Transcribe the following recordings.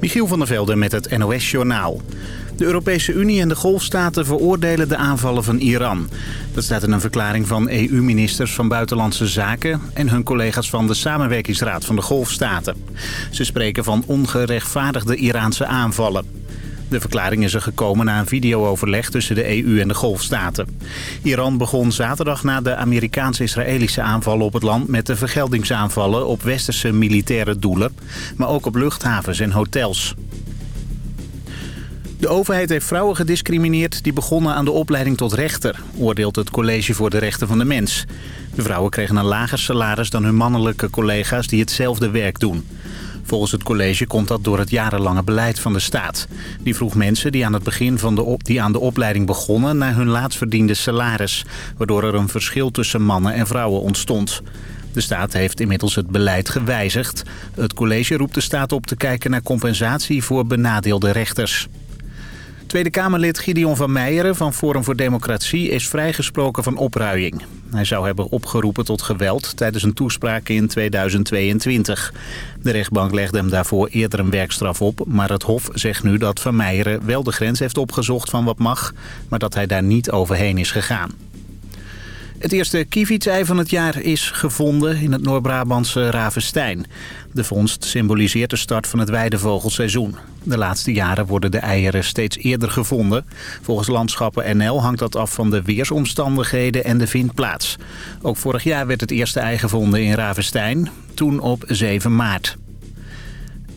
Michiel van der Velde met het NOS-journaal. De Europese Unie en de Golfstaten veroordelen de aanvallen van Iran. Dat staat in een verklaring van EU-ministers van Buitenlandse Zaken... en hun collega's van de Samenwerkingsraad van de Golfstaten. Ze spreken van ongerechtvaardigde Iraanse aanvallen. De verklaring is er gekomen na een videooverleg tussen de EU en de Golfstaten. Iran begon zaterdag na de Amerikaans-Israëlische aanvallen op het land... met de vergeldingsaanvallen op westerse militaire doelen... maar ook op luchthavens en hotels. De overheid heeft vrouwen gediscrimineerd die begonnen aan de opleiding tot rechter, oordeelt het College voor de Rechten van de Mens. De vrouwen kregen een lager salaris dan hun mannelijke collega's die hetzelfde werk doen. Volgens het college komt dat door het jarenlange beleid van de staat. Die vroeg mensen die aan het begin van de, die aan de opleiding begonnen... naar hun laatst verdiende salaris... waardoor er een verschil tussen mannen en vrouwen ontstond. De staat heeft inmiddels het beleid gewijzigd. Het college roept de staat op te kijken naar compensatie voor benadeelde rechters. Tweede Kamerlid Gideon van Meijeren van Forum voor Democratie is vrijgesproken van opruiing. Hij zou hebben opgeroepen tot geweld tijdens een toespraak in 2022. De rechtbank legde hem daarvoor eerder een werkstraf op, maar het Hof zegt nu dat Van Meijeren wel de grens heeft opgezocht van wat mag, maar dat hij daar niet overheen is gegaan. Het eerste kievietsei van het jaar is gevonden in het Noord-Brabantse Ravenstein. De vondst symboliseert de start van het weidevogelseizoen. De laatste jaren worden de eieren steeds eerder gevonden. Volgens Landschappen NL hangt dat af van de weersomstandigheden en de vindplaats. Ook vorig jaar werd het eerste ei gevonden in Ravenstein, toen op 7 maart.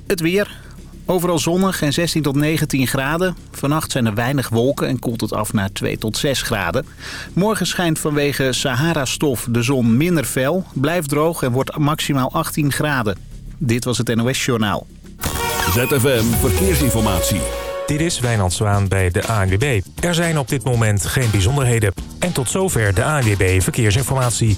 Het weer. Overal zonnig en 16 tot 19 graden. Vannacht zijn er weinig wolken en koelt het af naar 2 tot 6 graden. Morgen schijnt vanwege Sahara-stof de zon minder fel, blijft droog en wordt maximaal 18 graden. Dit was het NOS Journaal. ZFM Verkeersinformatie. Dit is Wijnand Zwaan bij de ANWB. Er zijn op dit moment geen bijzonderheden. En tot zover de ANWB Verkeersinformatie.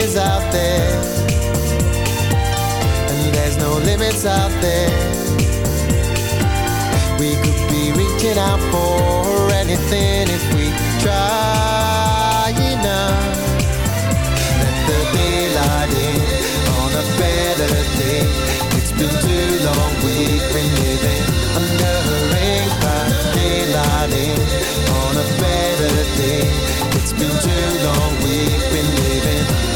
Is out there. And there's no limits out there. We could be reaching out for anything if we try enough. Let the daylight in on a better day. It's been too long we've been living under a rain cloud. Daylight in on a better day. It's been too long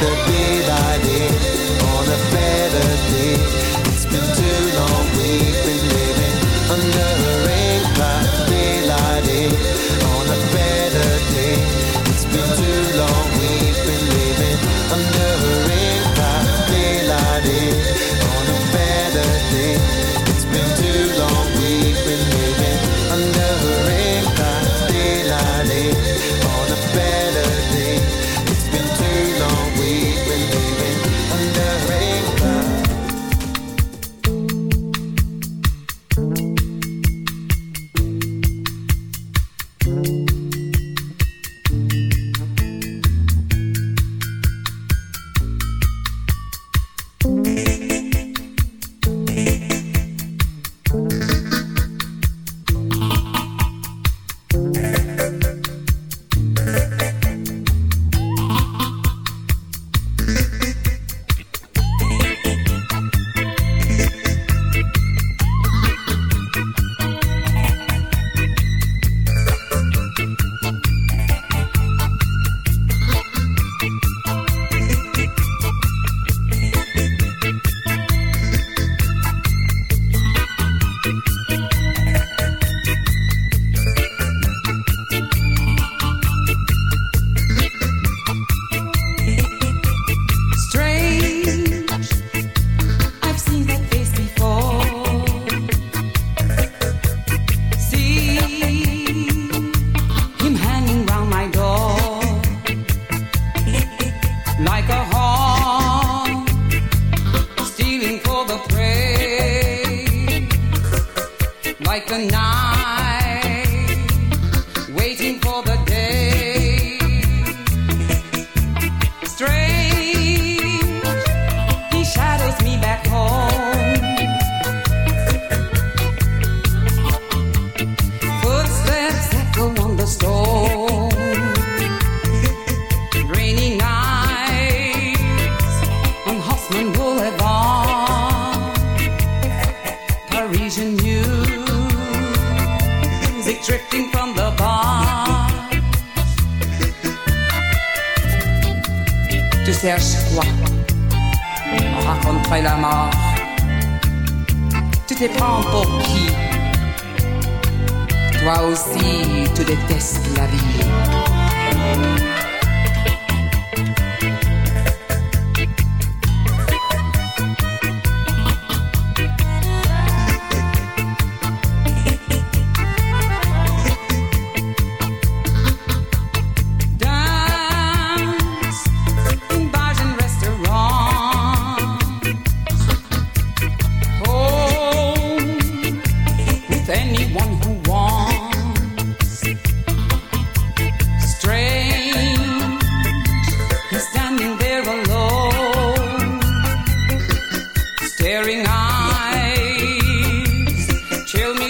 the day chill me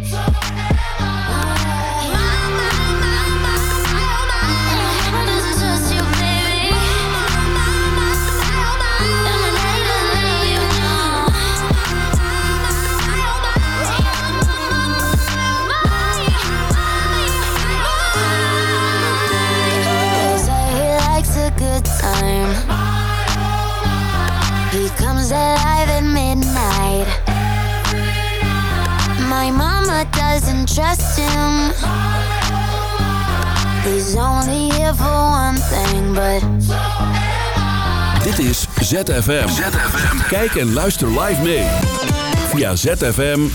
Doesn't trust him. He's only here for one thing, but. Dit is ZFM. Kijk en luister live mee. Via zfm-live.nl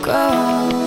go.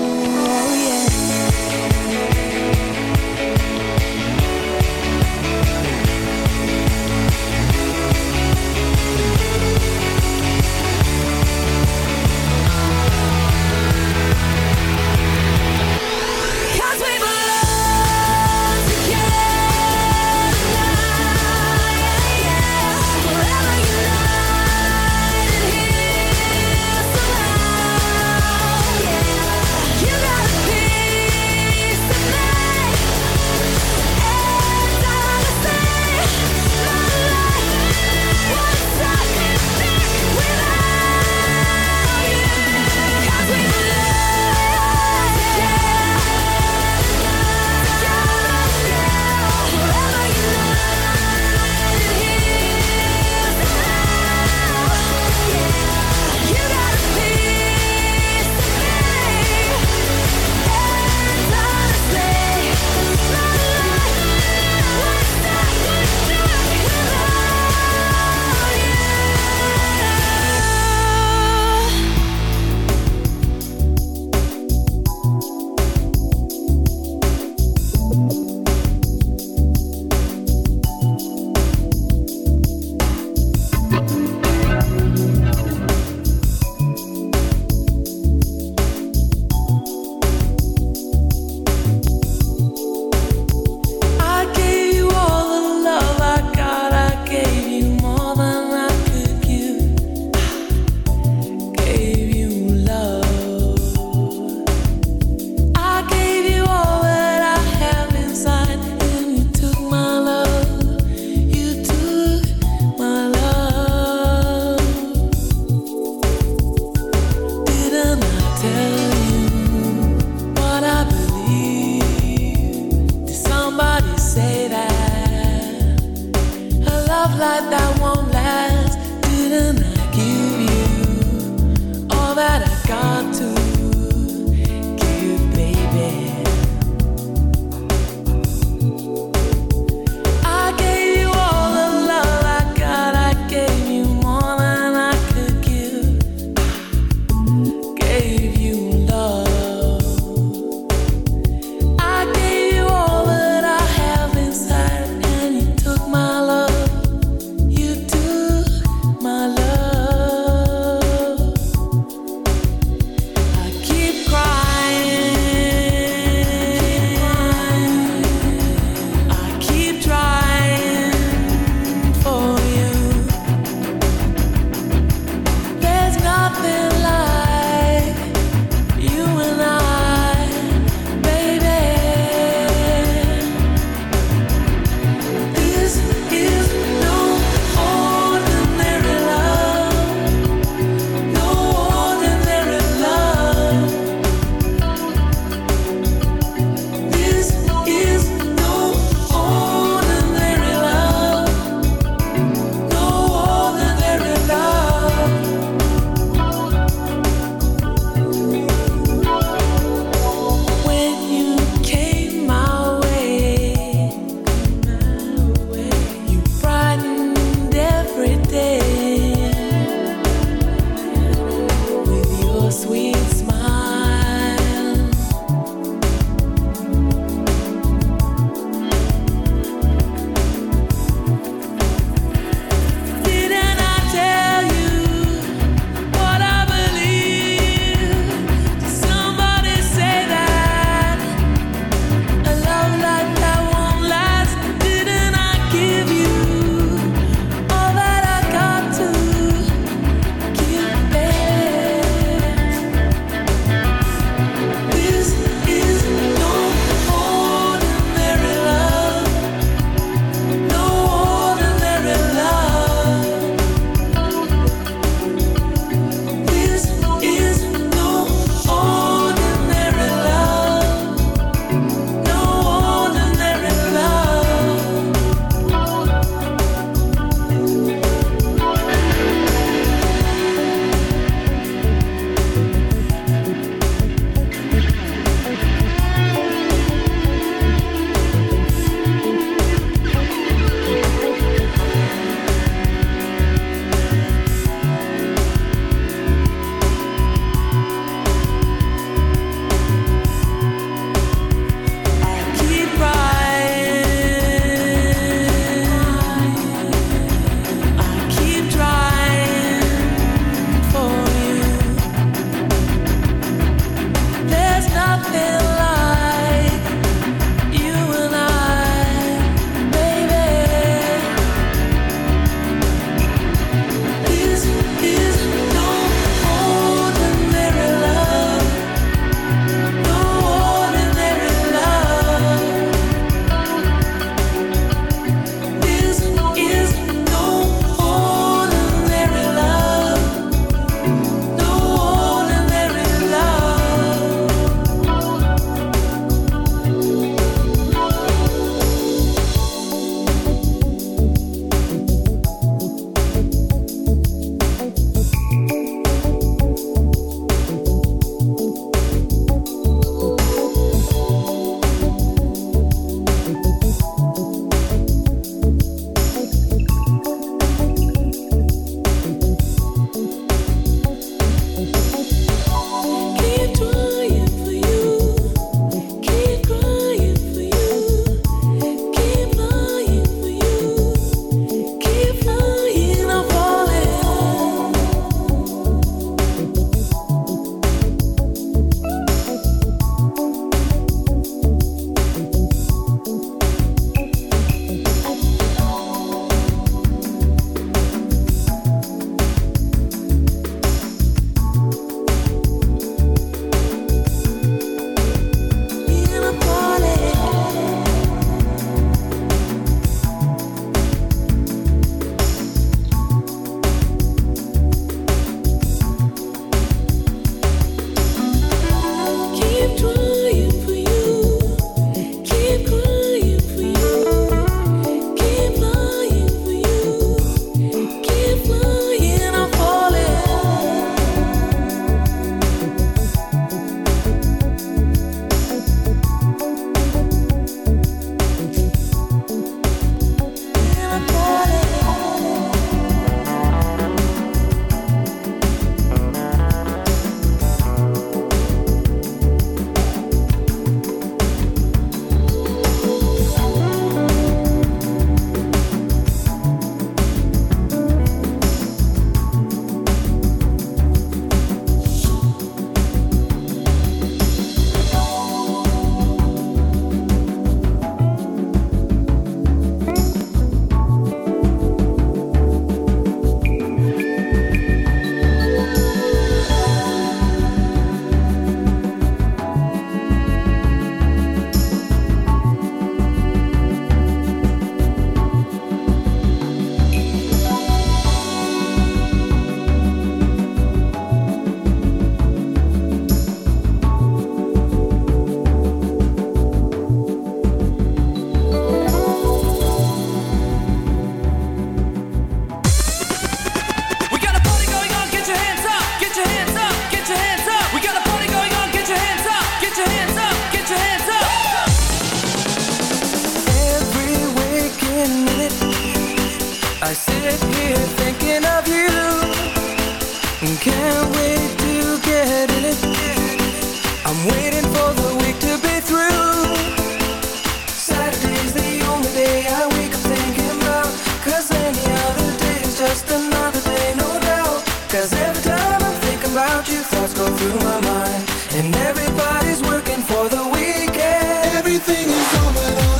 about you, thoughts go through my mind. And everybody's working for the weekend. Everything is over.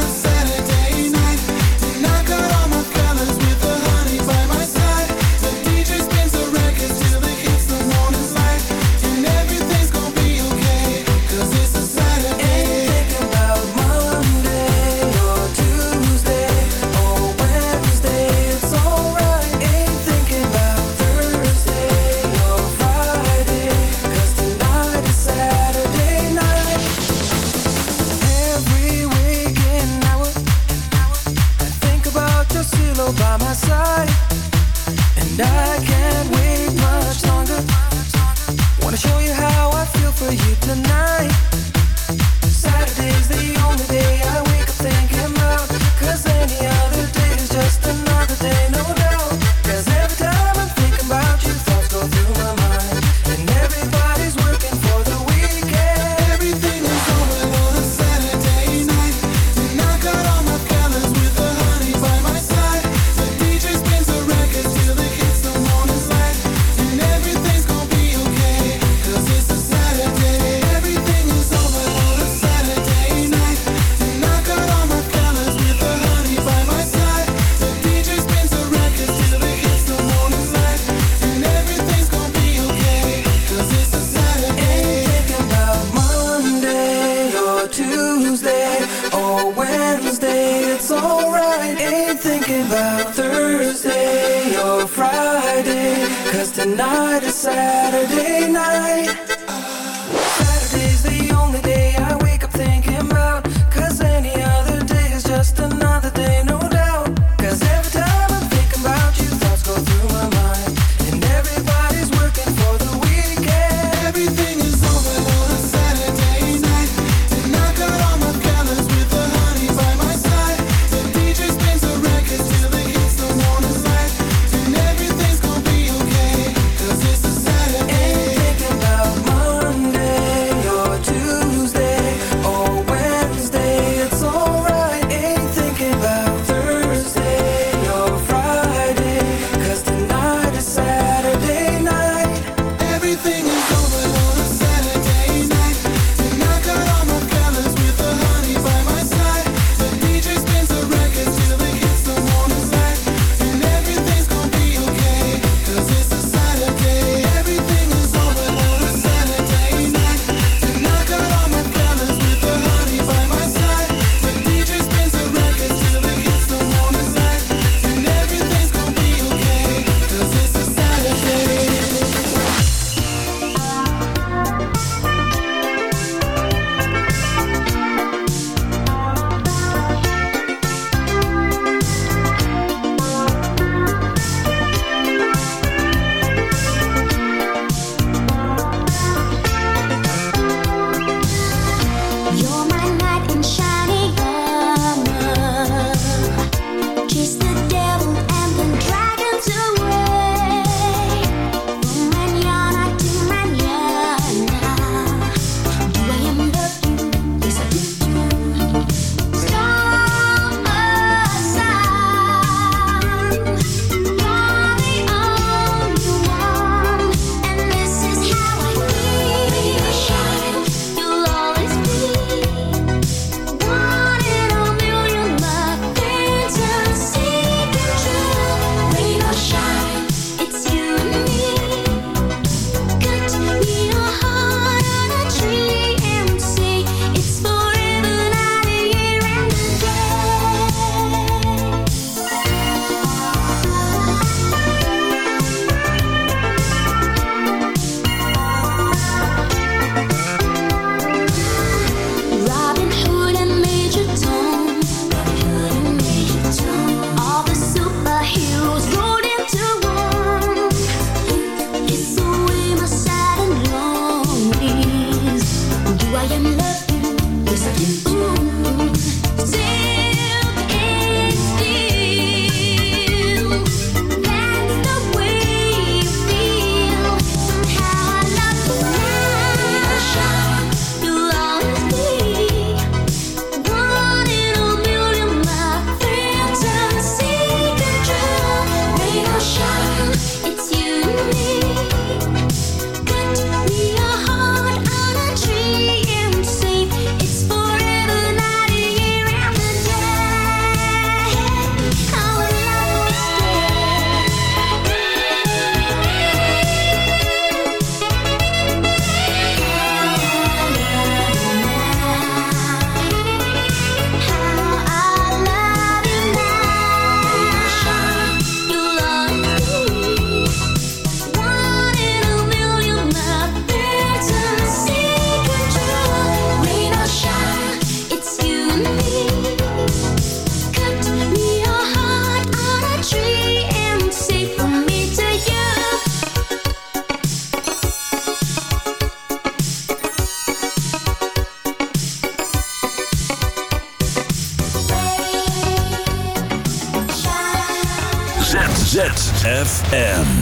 ZFM.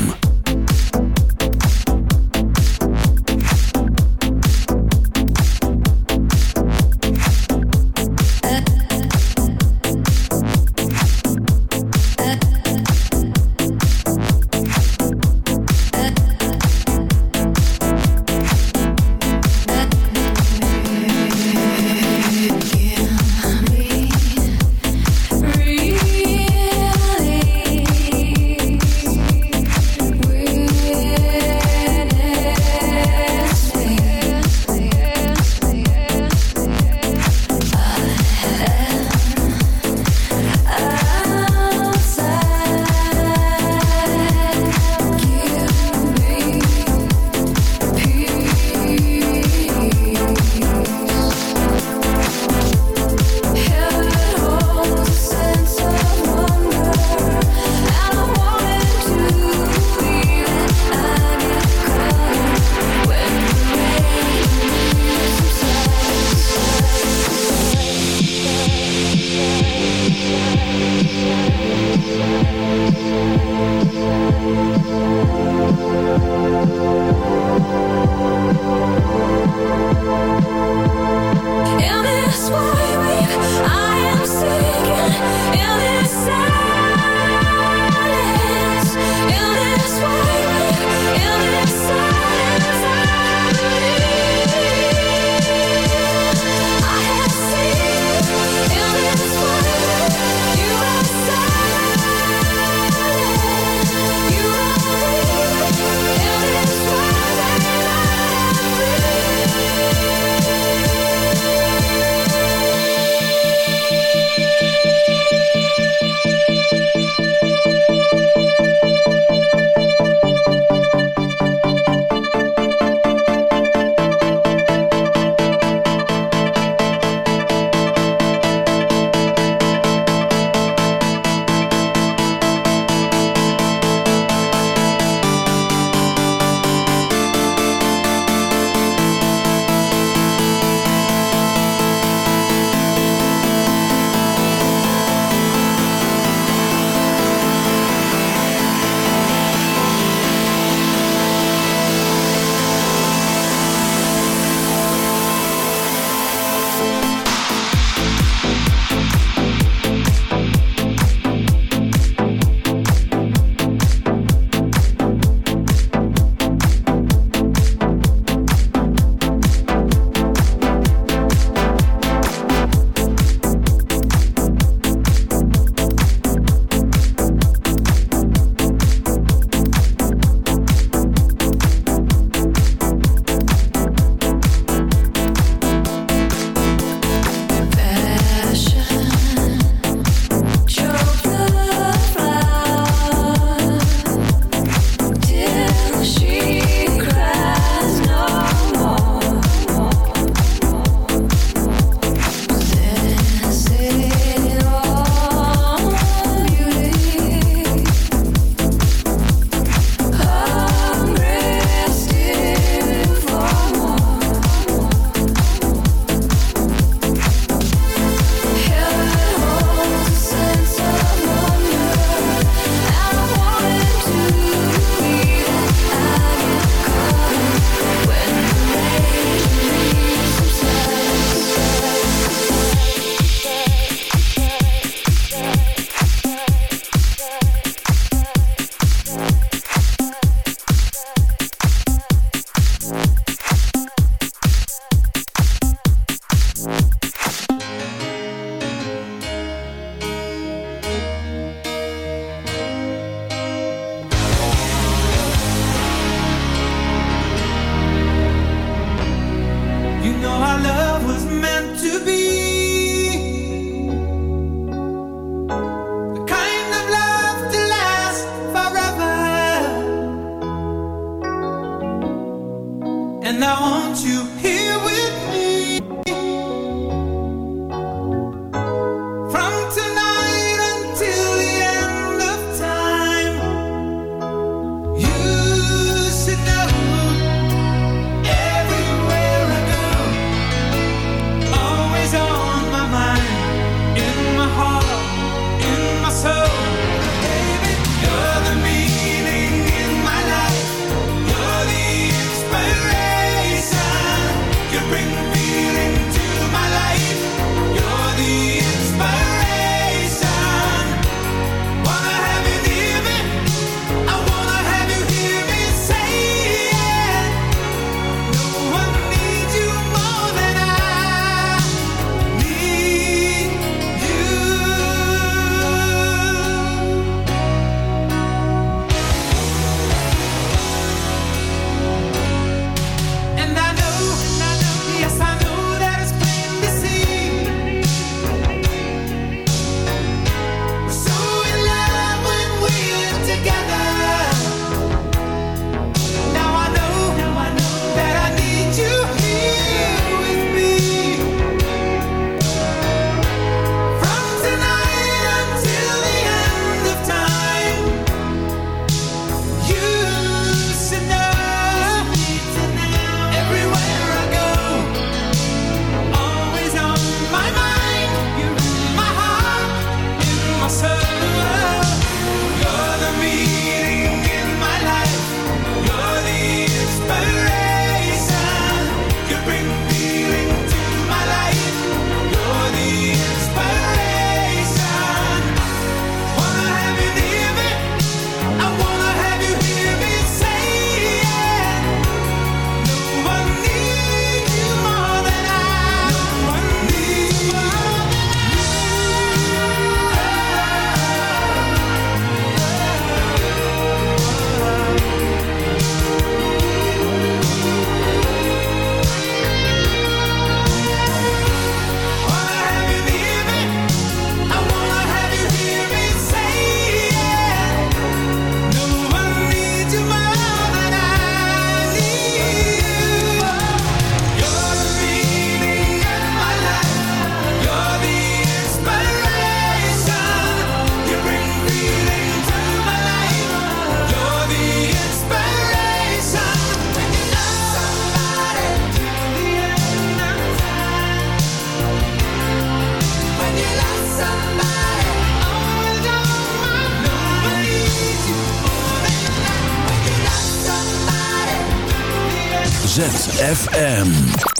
ZFM.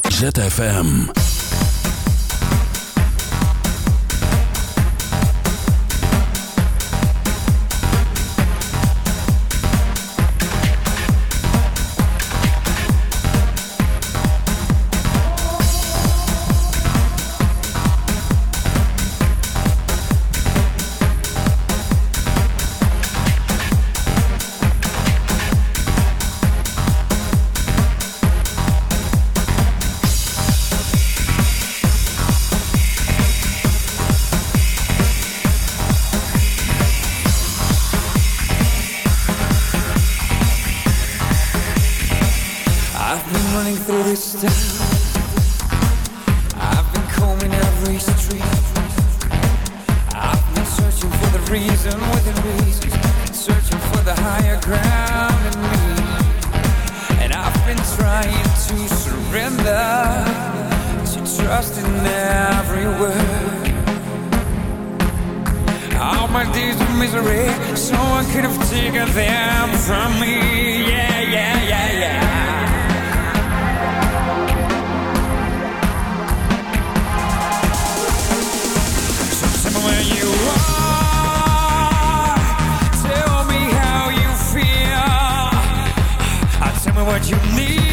ZFM. Need.